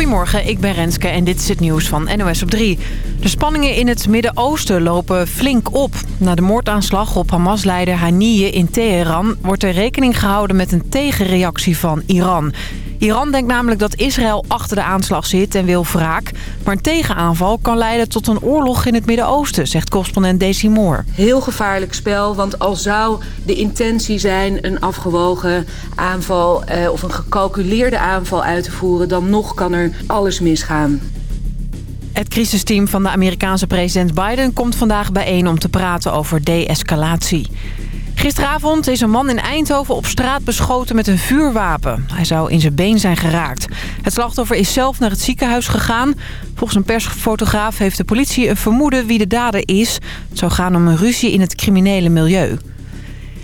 Goedemorgen, ik ben Renske en dit is het nieuws van NOS op 3. De spanningen in het Midden-Oosten lopen flink op. Na de moordaanslag op Hamas-leider Haniyeh in Teheran... wordt er rekening gehouden met een tegenreactie van Iran. Iran denkt namelijk dat Israël achter de aanslag zit en wil wraak. Maar een tegenaanval kan leiden tot een oorlog in het Midden-Oosten, zegt correspondent Daisy Moore. Heel gevaarlijk spel, want al zou de intentie zijn een afgewogen aanval eh, of een gecalculeerde aanval uit te voeren, dan nog kan er alles misgaan. Het crisisteam van de Amerikaanse president Biden komt vandaag bijeen om te praten over de-escalatie. Gisteravond is een man in Eindhoven op straat beschoten met een vuurwapen. Hij zou in zijn been zijn geraakt. Het slachtoffer is zelf naar het ziekenhuis gegaan. Volgens een persfotograaf heeft de politie een vermoeden wie de dader is. Het zou gaan om een ruzie in het criminele milieu.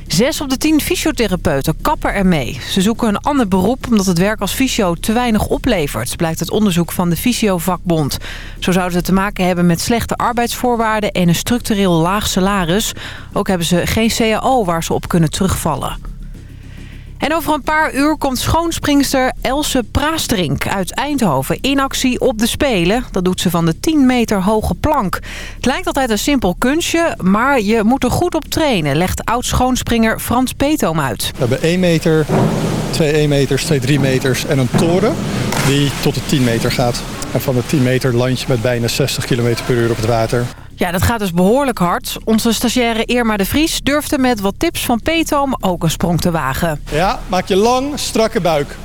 Zes op de tien fysiotherapeuten kappen ermee. Ze zoeken een ander beroep omdat het werk als fysio te weinig oplevert... blijkt het onderzoek van de Fysiovakbond. Zo zouden ze te maken hebben met slechte arbeidsvoorwaarden... en een structureel laag salaris. Ook hebben ze geen CAO waar ze op kunnen terugvallen. En over een paar uur komt schoonspringster Else Praastrink uit Eindhoven in actie op de Spelen. Dat doet ze van de 10 meter hoge plank. Het lijkt altijd een simpel kunstje, maar je moet er goed op trainen, legt oud-schoonspringer Frans Peetoom uit. We hebben 1 meter, 2 1 meters, 2 3 meters en een toren die tot de 10 meter gaat. En van de 10 meter land je met bijna 60 km per uur op het water. Ja, dat gaat dus behoorlijk hard. Onze stagiaire Irma de Vries durfde met wat tips van Peetoom ook een sprong te wagen. Ja, maak je lang, strakke buik.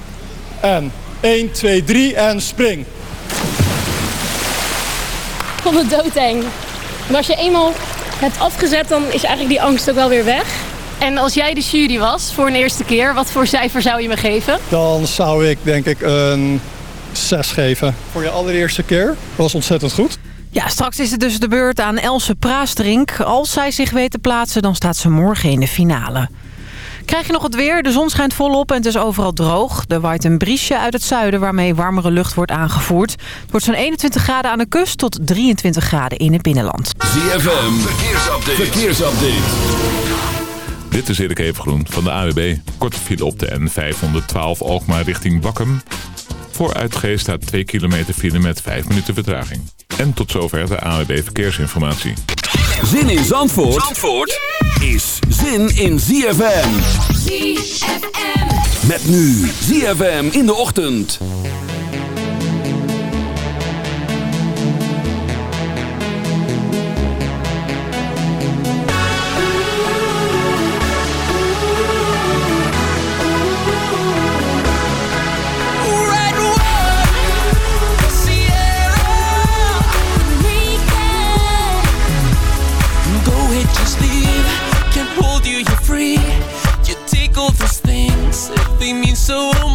En 1, 2, 3 en spring. Ik vond het doodeng. Maar als je eenmaal hebt afgezet, dan is eigenlijk die angst ook wel weer weg. En als jij de jury was voor een eerste keer, wat voor cijfer zou je me geven? Dan zou ik denk ik een 6 geven. Voor je allereerste keer. Dat was ontzettend goed. Ja, straks is het dus de beurt aan Else Praastrink. Als zij zich weet te plaatsen, dan staat ze morgen in de finale. Krijg je nog het weer? De zon schijnt volop en het is overal droog. Er waait een briesje uit het zuiden waarmee warmere lucht wordt aangevoerd. Het wordt zo'n 21 graden aan de kust tot 23 graden in het binnenland. ZFM, verkeersupdate. verkeersupdate. Dit is Erik Evengroen van de AWB. Korte file op de N512 Alkmaar richting Bakkum. Voor Uitgeest staat 2 kilometer file met 5 minuten vertraging. En tot zover de AWB Verkeersinformatie. Zin in Zandvoort, Zandvoort is zin in ZFM. ZFM. Met nu ZFM in de ochtend.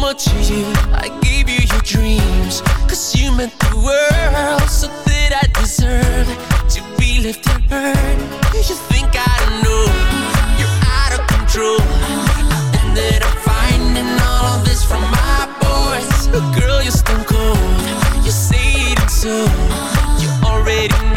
Much to you I gave you your dreams Cause you meant the world So that I deserve To be left unheard You think I don't know? You're out of control. I ended up finding all of this from my boys. But Girl, you're stone cold. You say it so. You already know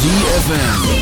ZFM.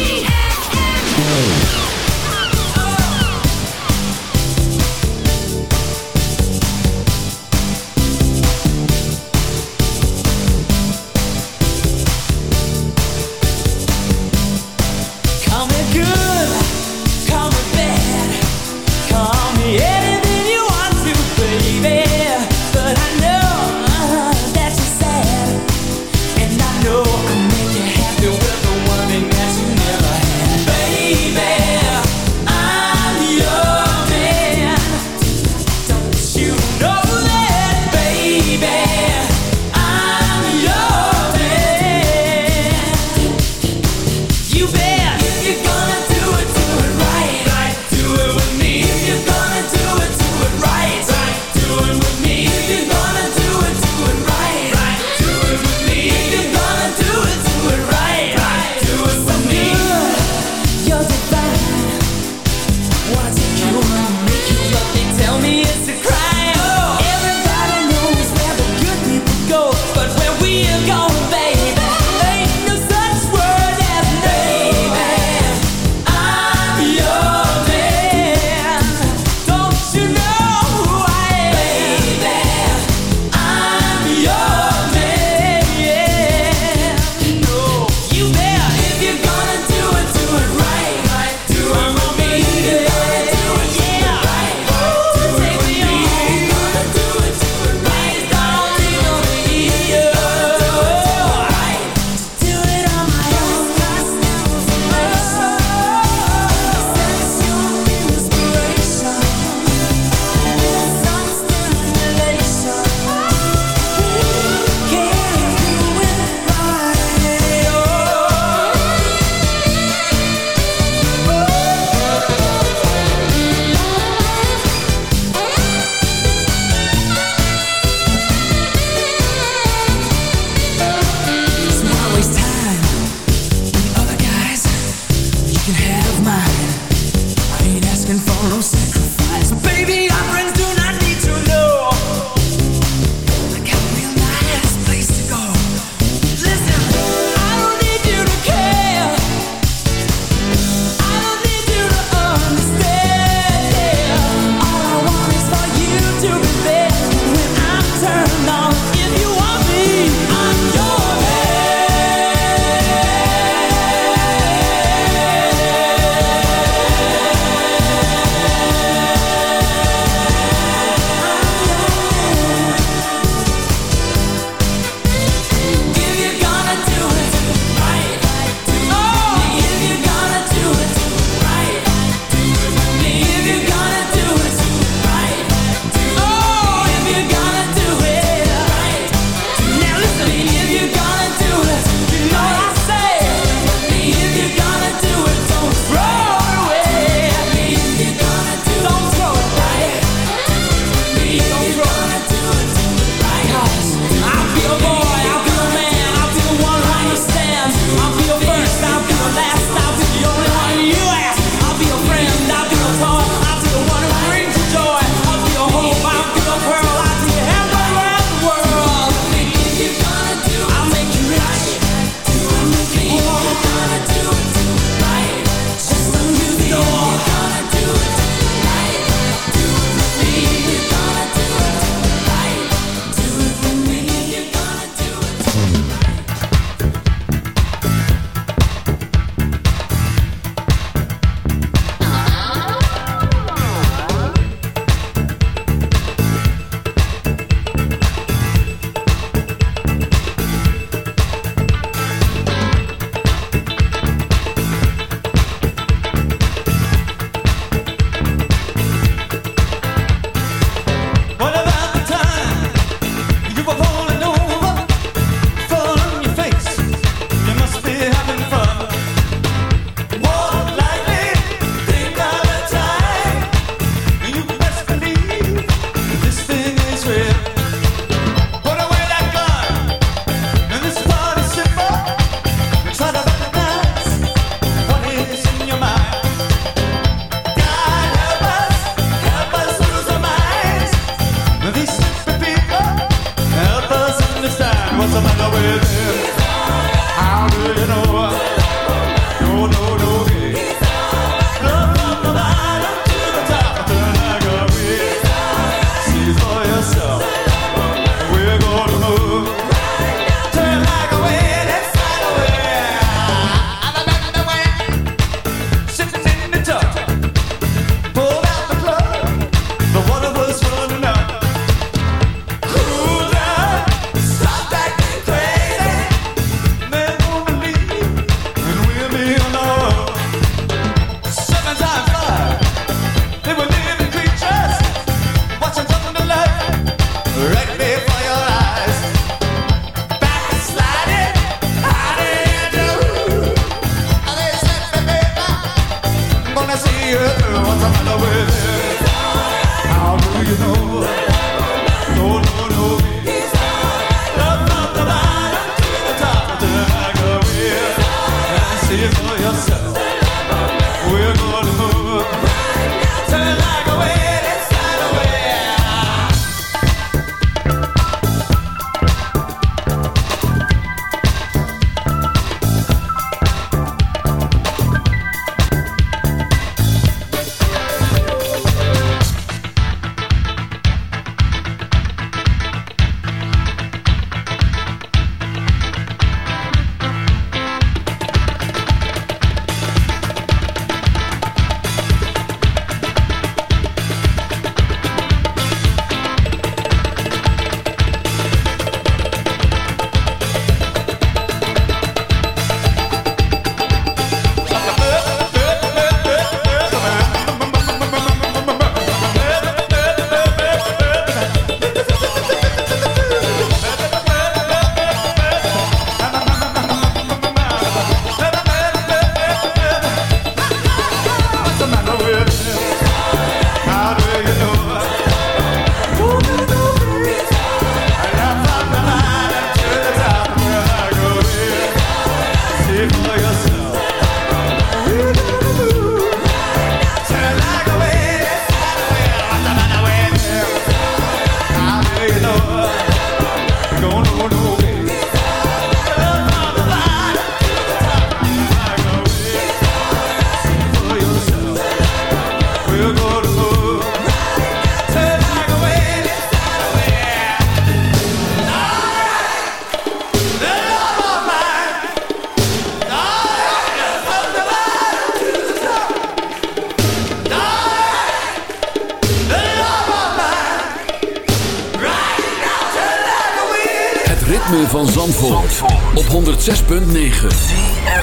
106.9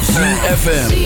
ZFM.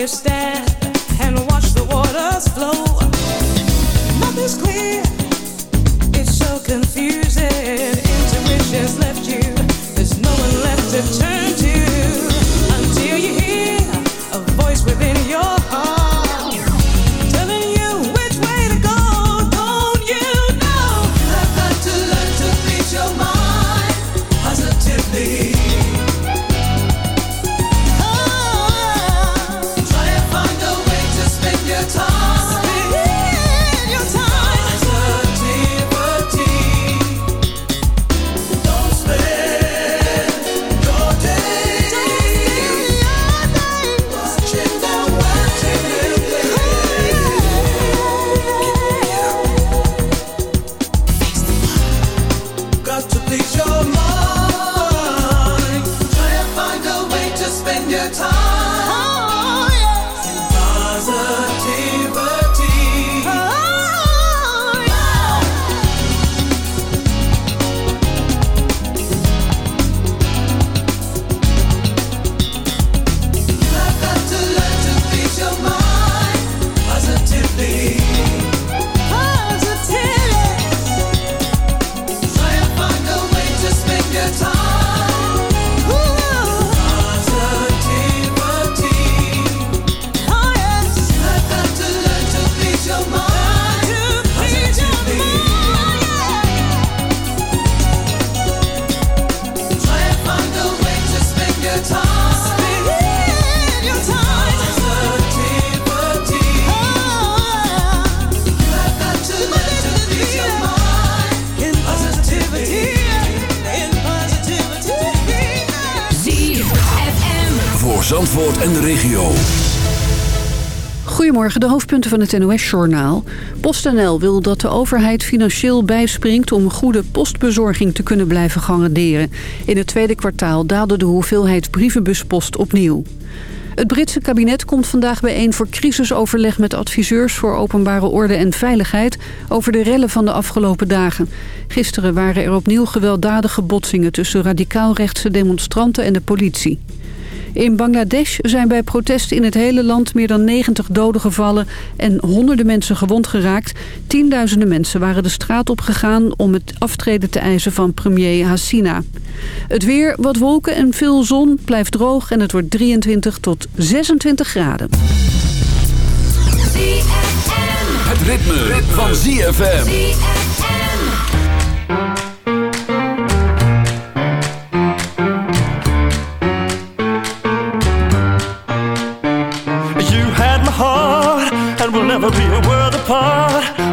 understand Zandvoort en de regio. Goedemorgen, de hoofdpunten van het NOS-journaal. PostNL wil dat de overheid financieel bijspringt... om goede postbezorging te kunnen blijven garanderen. In het tweede kwartaal daalde de hoeveelheid brievenbuspost opnieuw. Het Britse kabinet komt vandaag bijeen voor crisisoverleg met adviseurs voor openbare orde en veiligheid over de rellen van de afgelopen dagen. Gisteren waren er opnieuw gewelddadige botsingen tussen radicaal rechtse demonstranten en de politie. In Bangladesh zijn bij protesten in het hele land meer dan 90 doden gevallen en honderden mensen gewond geraakt. Tienduizenden mensen waren de straat op gegaan om het aftreden te eisen van premier Hassina. Het weer, wat wolken en veel zon, blijft droog en het wordt 23 tot 26 graden. Het ritme, ritme. van ZFM.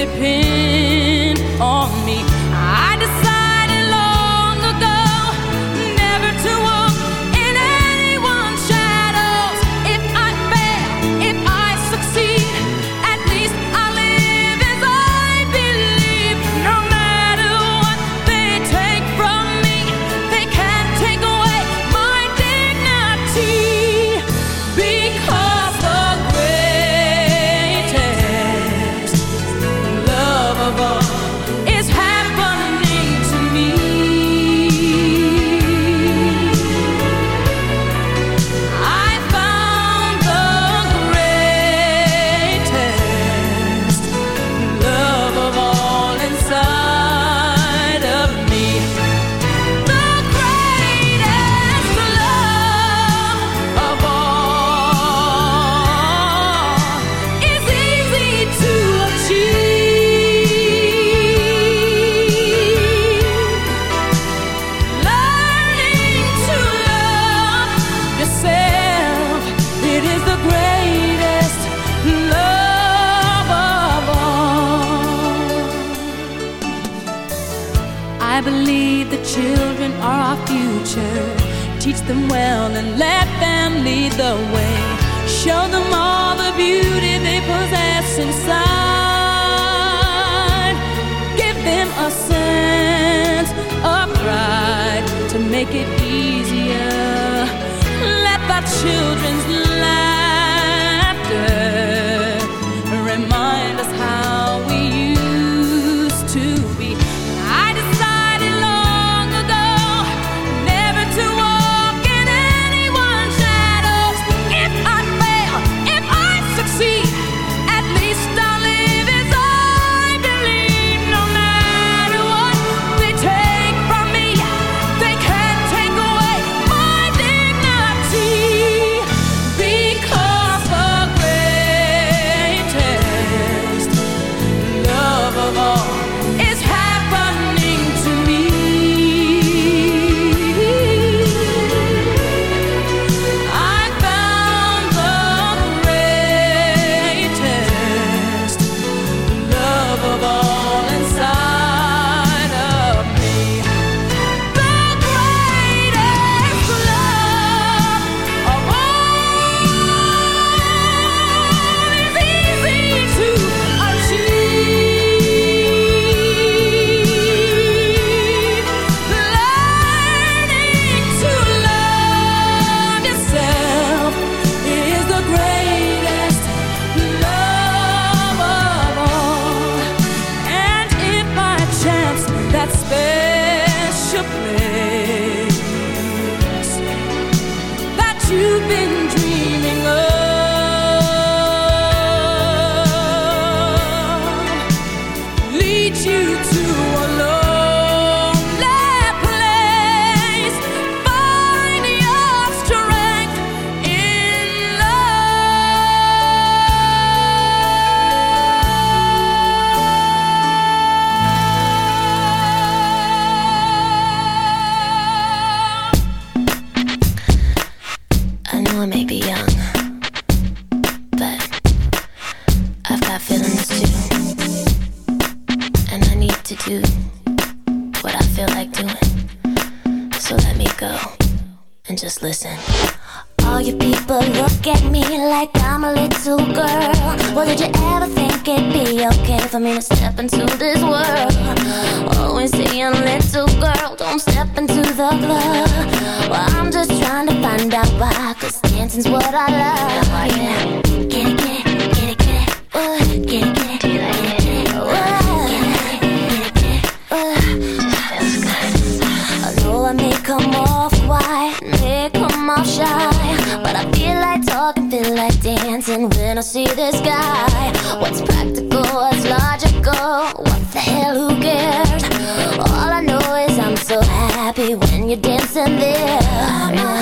depend on me. I decide. To the club Well, I'm just trying to find out why Cause dancing's what I love, oh, yeah Get it, get it, get it, get it uh, Get it, get it, get it, get it, get it. Uh, I know I may come off white, may come off shy But I feel like talking, feel like dancing When I see this guy happy when you're dancing there.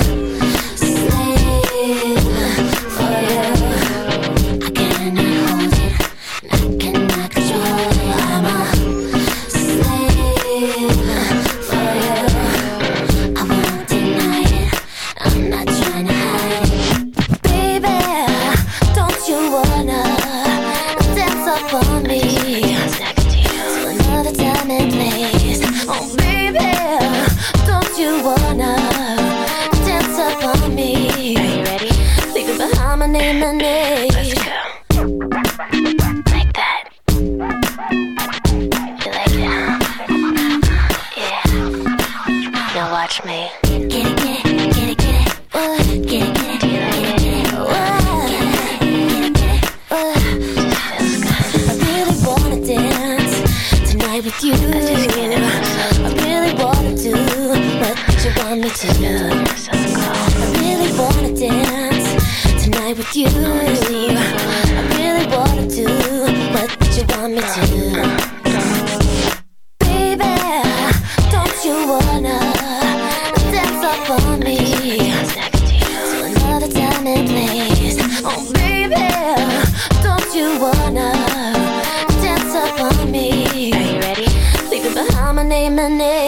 running name